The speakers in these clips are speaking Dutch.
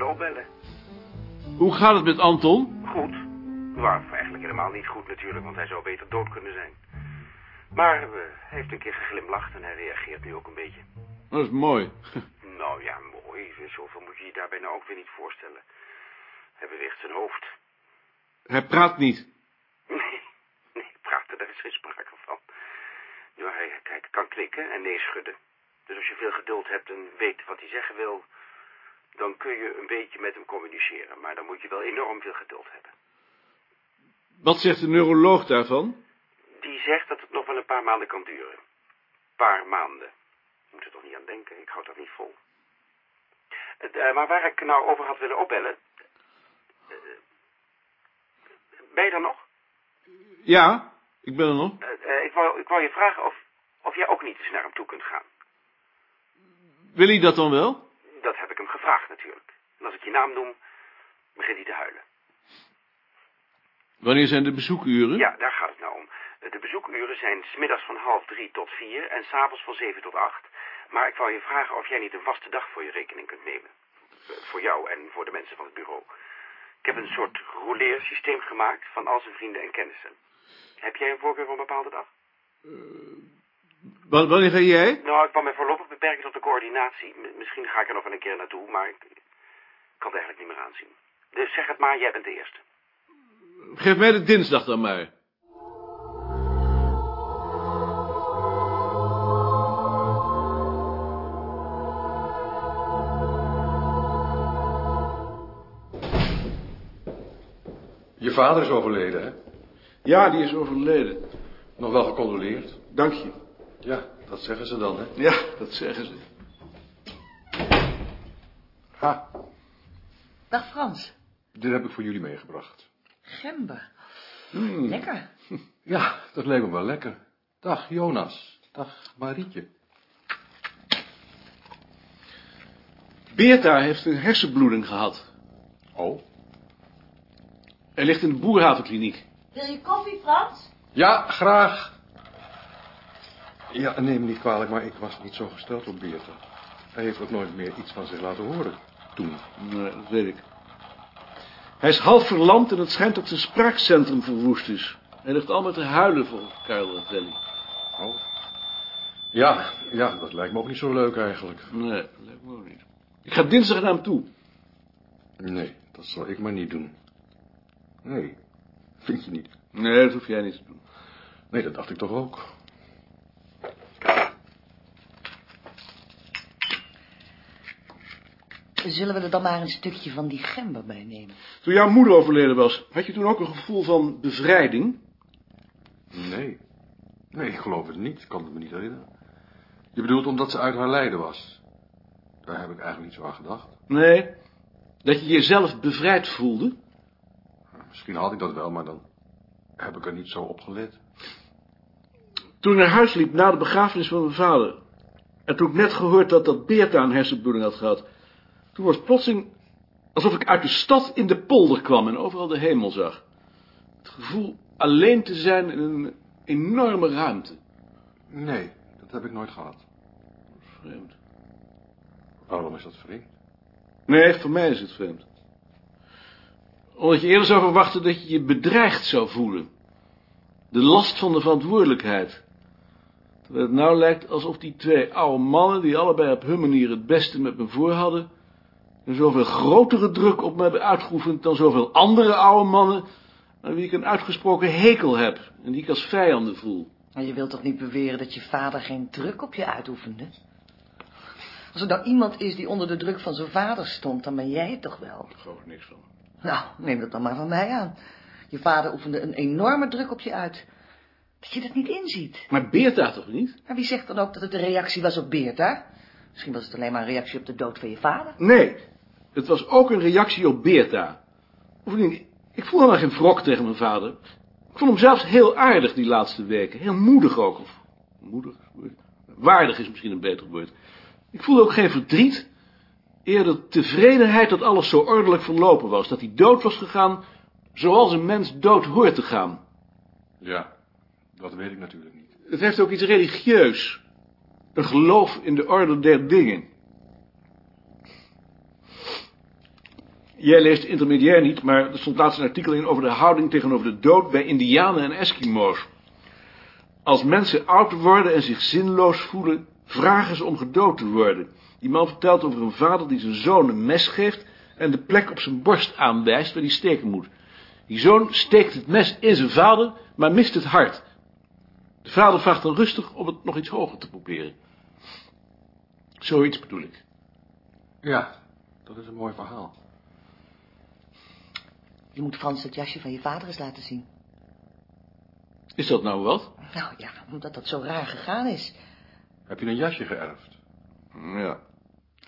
willen opbellen. Hoe gaat het met Anton? Goed. Nou, eigenlijk helemaal niet goed natuurlijk, want hij zou beter dood kunnen zijn. Maar eh, hij heeft een keer geglimlacht en hij reageert nu ook een beetje. Dat is mooi. Nou ja, mooi. Zoveel moet je je daarbij nou ook weer niet voorstellen. Hij beweegt zijn hoofd. Hij praat niet. Nee, nee, praten, daar is geen sprake van. Ja, hij, hij kan knikken en nee schudden. Dus als je veel geduld hebt en weet wat hij zeggen wil, dan kun je een beetje met hem communiceren. Maar dan moet je wel enorm veel geduld hebben. Wat zegt de neuroloog daarvan? Die zegt dat het nog wel een paar maanden kan duren. paar maanden. Je moet er toch niet aan denken, ik houd dat niet vol. Uh, maar waar ik nou over had willen opbellen... Uh, ben je er nog? Ja, ik ben er nog. Uh, ik, wou, ik wou je vragen of, of jij ook niet eens naar hem toe kunt gaan. Wil hij dat dan wel? Dat heb ik hem gevraagd natuurlijk. En als ik je naam noem, begint hij te huilen. Wanneer zijn de bezoekuren? Ja, daar gaat het nou om. De bezoekuren zijn smiddags van half drie tot vier en s'avonds van zeven tot acht. Maar ik wou je vragen of jij niet een vaste dag voor je rekening kunt nemen. Voor jou en voor de mensen van het bureau. Ik heb een soort rouleersysteem gemaakt van al zijn vrienden en kennissen. Heb jij een voorkeur voor een bepaalde dag? Uh, wanneer ga jij? Nou, ik kan me voorlopig beperken tot de coördinatie. misschien ga ik er nog een keer naartoe, maar ik kan het eigenlijk niet meer aanzien. Dus zeg het maar, jij bent de eerste. Geef mij de dinsdag dan maar. Je vader is overleden, hè? Ja, die is overleden. Nog wel gecondoleerd? Dank je. Ja, dat zeggen ze dan, hè? Ja, dat zeggen ze. Ha. Dag Frans. Dit heb ik voor jullie meegebracht. Gember. Mm. Lekker. Ja, dat leek me wel lekker. Dag Jonas. Dag Marietje. Beerta heeft een hersenbloeding gehad. Oh? Hij ligt in de boerhavenkliniek. Wil je koffie, Frans? Ja, graag. Ja, neem me niet kwalijk, maar ik was niet zo gesteld op Beerta. Hij heeft ook nooit meer iets van zich laten horen. Toen. Nee, dat weet ik. Hij is half verlamd en het schijnt dat zijn spraakcentrum verwoest is. Hij ligt al met te huilen voor Karel Ravelli. Oh. Ja, ja, dat lijkt me ook niet zo leuk eigenlijk. Nee, dat lijkt me ook niet. Ik ga dinsdag naar hem toe. Nee, dat zal ik maar niet doen. Nee, vind je niet? Nee, dat hoef jij niet te doen. Nee, dat dacht ik toch ook. Zullen we er dan maar een stukje van die gember bij nemen? Toen jouw moeder overleden was, had je toen ook een gevoel van bevrijding? Nee. Nee, ik geloof het niet. Ik kan het me niet herinneren. Je bedoelt omdat ze uit haar lijden was? Daar heb ik eigenlijk niet zo aan gedacht. Nee, dat je jezelf bevrijd voelde? Misschien had ik dat wel, maar dan heb ik er niet zo op gelet. Toen ik naar huis liep na de begrafenis van mijn vader... en toen ik net gehoord dat dat Beerta een hersenbloeding had gehad... toen was plotseling alsof ik uit de stad in de polder kwam... en overal de hemel zag. Het gevoel alleen te zijn in een enorme ruimte. Nee, dat heb ik nooit gehad. Vreemd. Waarom is dat vreemd? Nee, voor mij is het vreemd. Omdat je eerder zou verwachten dat je je bedreigd zou voelen. De last van de verantwoordelijkheid. Terwijl het nou lijkt alsof die twee oude mannen, die allebei op hun manier het beste met me voor hadden, een zoveel grotere druk op me hebben uitgeoefend dan zoveel andere oude mannen, aan wie ik een uitgesproken hekel heb en die ik als vijanden voel. Maar je wilt toch niet beweren dat je vader geen druk op je uitoefende? Als er nou iemand is die onder de druk van zijn vader stond, dan ben jij het toch wel? Daar geloof ik niks van. Nou, neem dat dan maar van mij aan. Je vader oefende een enorme druk op je uit. Dat je dat niet inziet. Maar Beerta toch niet? Maar wie zegt dan ook dat het een reactie was op Beerta? Misschien was het alleen maar een reactie op de dood van je vader. Nee, het was ook een reactie op Beerta. Bovendien, ik voelde maar geen wrok tegen mijn vader. Ik vond hem zelfs heel aardig die laatste weken. Heel moedig ook. Of moedig? Waardig is misschien een beter woord. Ik voelde ook geen verdriet. Eerder tevredenheid dat alles zo ordelijk verlopen was. Dat hij dood was gegaan zoals een mens dood hoort te gaan. Ja, dat weet ik natuurlijk niet. Het heeft ook iets religieus. Een geloof in de orde der dingen. Jij leest intermediair niet, maar er stond laatst een artikel in over de houding tegenover de dood bij Indianen en Eskimo's. Als mensen oud worden en zich zinloos voelen, vragen ze om gedood te worden. Die man vertelt over een vader die zijn zoon een mes geeft en de plek op zijn borst aanwijst waar hij steken moet. Die zoon steekt het mes in zijn vader, maar mist het hart. De vader vraagt dan rustig om het nog iets hoger te proberen. Zoiets bedoel ik. Ja, dat is een mooi verhaal. Je moet Frans het jasje van je vader eens laten zien. Is dat nou wat? Nou ja, omdat dat zo raar gegaan is. Heb je een jasje geërfd? Ja,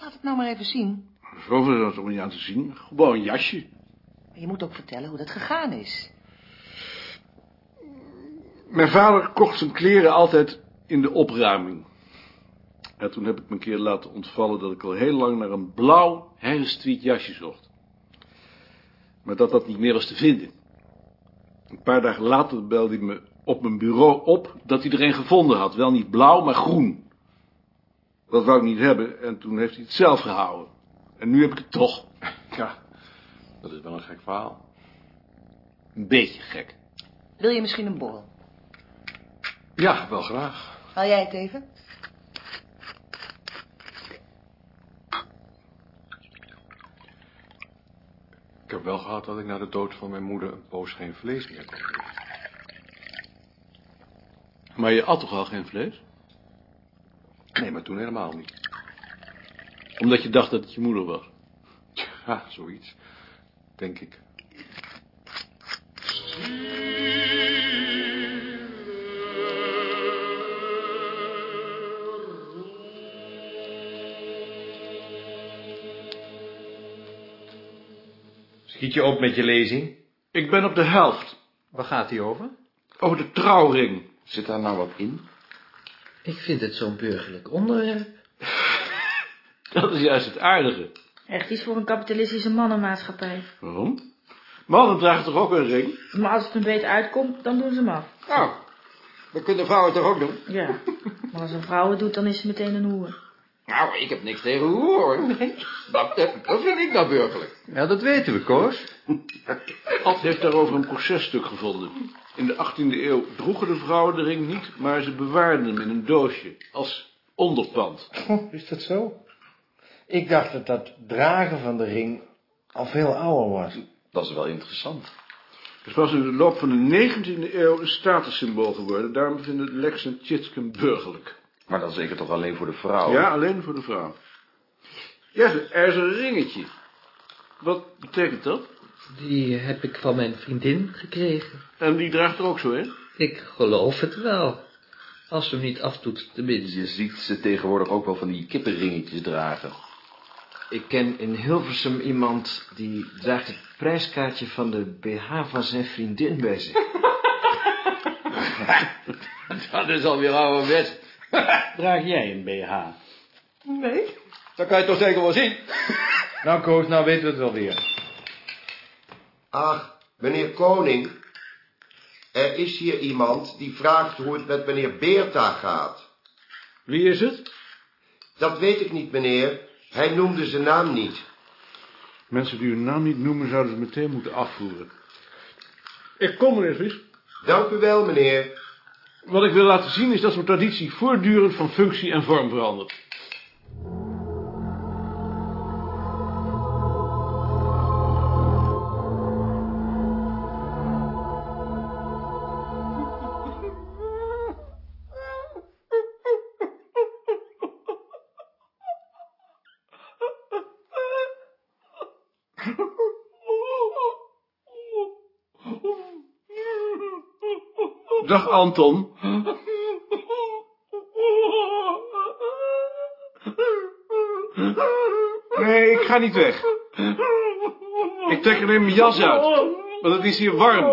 Laat het nou maar even zien. zoveel is dat toch niet aan te zien. Gewoon een jasje. Maar je moet ook vertellen hoe dat gegaan is. Mijn vader kocht zijn kleren altijd in de opruiming. En toen heb ik me een keer laten ontvallen dat ik al heel lang naar een blauw herfstwiet jasje zocht. Maar dat dat niet meer was te vinden. Een paar dagen later belde hij me op mijn bureau op dat hij er een gevonden had. Wel niet blauw, maar groen. Dat wou ik niet hebben en toen heeft hij het zelf gehouden. En nu heb ik het toch. Ja, dat is wel een gek verhaal. Een beetje gek. Wil je misschien een borrel? Ja, wel graag. Haal jij het even? Ik heb wel gehad dat ik na de dood van mijn moeder een poos geen vlees meer kon eten. Maar je at toch al geen vlees? Nee, maar toen helemaal niet. Omdat je dacht dat het je moeder was. Ja, zoiets. Denk ik. Schiet je op met je lezing? Ik ben op de helft. Waar gaat die over? Over de trouwring. Zit daar nou wat in? Ik vind het zo'n burgerlijk onderwerp. Dat is juist het aardige. Echt iets voor een kapitalistische mannenmaatschappij. Waarom? Mannen dragen toch ook een ring? Maar als het een beetje uitkomt, dan doen ze hem af. Nou, dat kunnen vrouwen toch ook doen? Ja. Maar als een vrouw het doet, dan is ze meteen een hoer. Nou, ik heb niks tegen hoor. Dat, dat vind ik nou burgerlijk. Ja, dat weten we, Koos. Ad heeft daarover een processtuk gevonden. In de 18e eeuw droegen de vrouwen de ring niet, maar ze bewaarden hem in een doosje, als onderpand. Oh, is dat zo? Ik dacht dat dat dragen van de ring al veel ouder was. Dat is wel interessant. Het pas in de loop van de 19e eeuw een statussymbool geworden, daarom vinden Lex en Tjitske burgerlijk. Maar dat is zeker toch alleen voor de vrouw? Ja, alleen voor de vrouw. Ja, er is een ringetje. Wat betekent dat? Die heb ik van mijn vriendin gekregen. En die draagt er ook zo in? Ik geloof het wel. Als ze hem niet afdoet, tenminste. Je ziet ze tegenwoordig ook wel van die kippenringetjes dragen. Ik ken in Hilversum iemand die draagt het prijskaartje van de BH van zijn vriendin bij zich. Dat is alweer ouderwets. Draag jij een BH? Nee. Dat kan je toch zeker wel zien? Nou, Koos, nou weten we het wel weer. Ach, meneer Koning. Er is hier iemand die vraagt hoe het met meneer Beerta gaat. Wie is het? Dat weet ik niet, meneer. Hij noemde zijn naam niet. Mensen die hun naam niet noemen, zouden ze meteen moeten afvoeren. Ik kom, meneer Vries. Dank u wel, meneer. Wat ik wil laten zien is dat zo'n traditie voortdurend van functie en vorm verandert. Dag Anton. Nee, ik ga niet weg. Ik trek alleen mijn jas uit, want het is hier warm.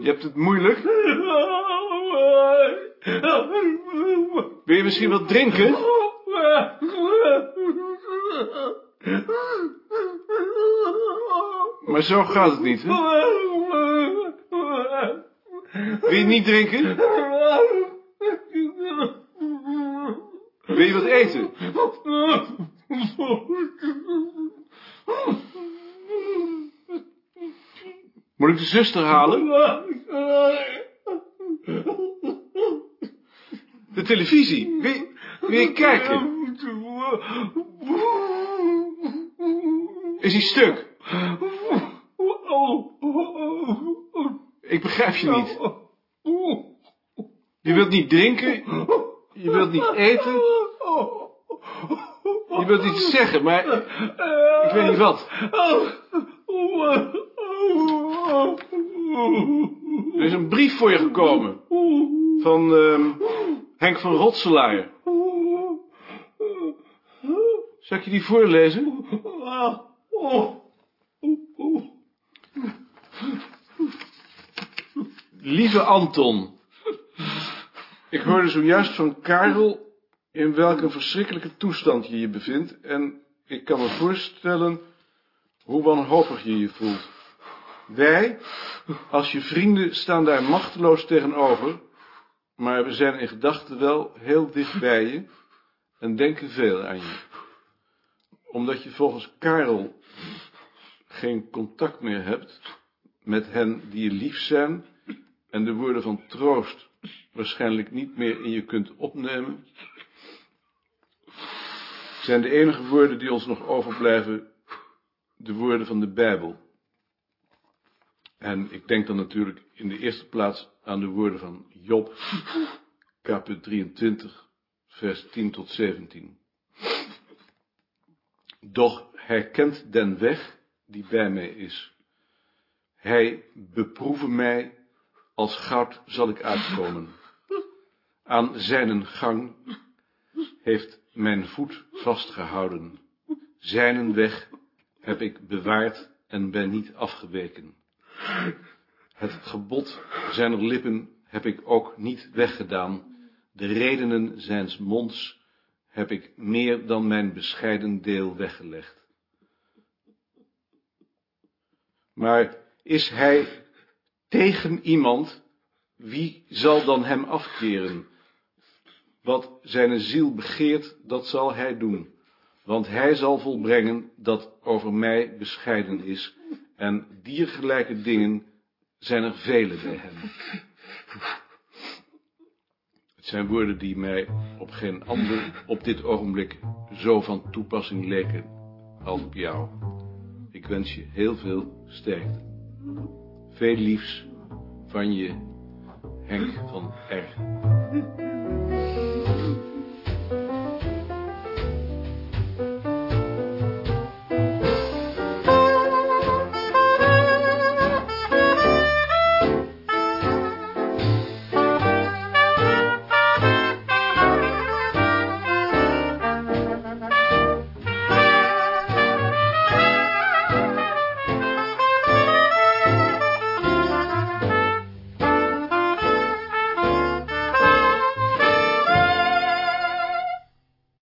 Je hebt het moeilijk? Wil je misschien wat drinken? Maar zo gaat het niet, hè? Wil je niet drinken? Wil je wat eten? Moet ik de zuster halen? De televisie. Wil wil je kijken? Is hij stuk? Ik begrijp je niet. Je wilt niet drinken. Je wilt niet eten. Je wilt iets zeggen, maar ik weet niet wat. Er is een brief voor je gekomen. Van ehm, Henk van Rotselaar. Zal ik je die voorlezen? Lieve Anton. Ik hoorde zojuist van Karel in welke verschrikkelijke toestand je je bevindt en ik kan me voorstellen hoe wanhopig je je voelt. Wij, als je vrienden, staan daar machteloos tegenover, maar we zijn in gedachten wel heel dicht bij je en denken veel aan je. Omdat je volgens Karel geen contact meer hebt met hen die je lief zijn en de woorden van troost waarschijnlijk niet meer in je kunt opnemen, zijn de enige woorden die ons nog overblijven de woorden van de Bijbel. En ik denk dan natuurlijk in de eerste plaats aan de woorden van Job, kapit 23, vers 10 tot 17. Doch hij kent den weg die bij mij is. Hij beproeve mij, als goud zal ik uitkomen. Aan zijn gang heeft mijn voet vastgehouden. Zijnen weg heb ik bewaard en ben niet afgeweken. Het gebod zijner lippen heb ik ook niet weggedaan. De redenen zijns monds heb ik meer dan mijn bescheiden deel weggelegd. Maar is hij tegen iemand, wie zal dan hem afkeren? Wat zijn ziel begeert, dat zal hij doen. Want hij zal volbrengen dat over mij bescheiden is. En diergelijke dingen zijn er vele bij hem. Het zijn woorden die mij op geen ander op dit ogenblik zo van toepassing leken als op jou. Ik wens je heel veel sterkte. Veel liefs van je Henk van R.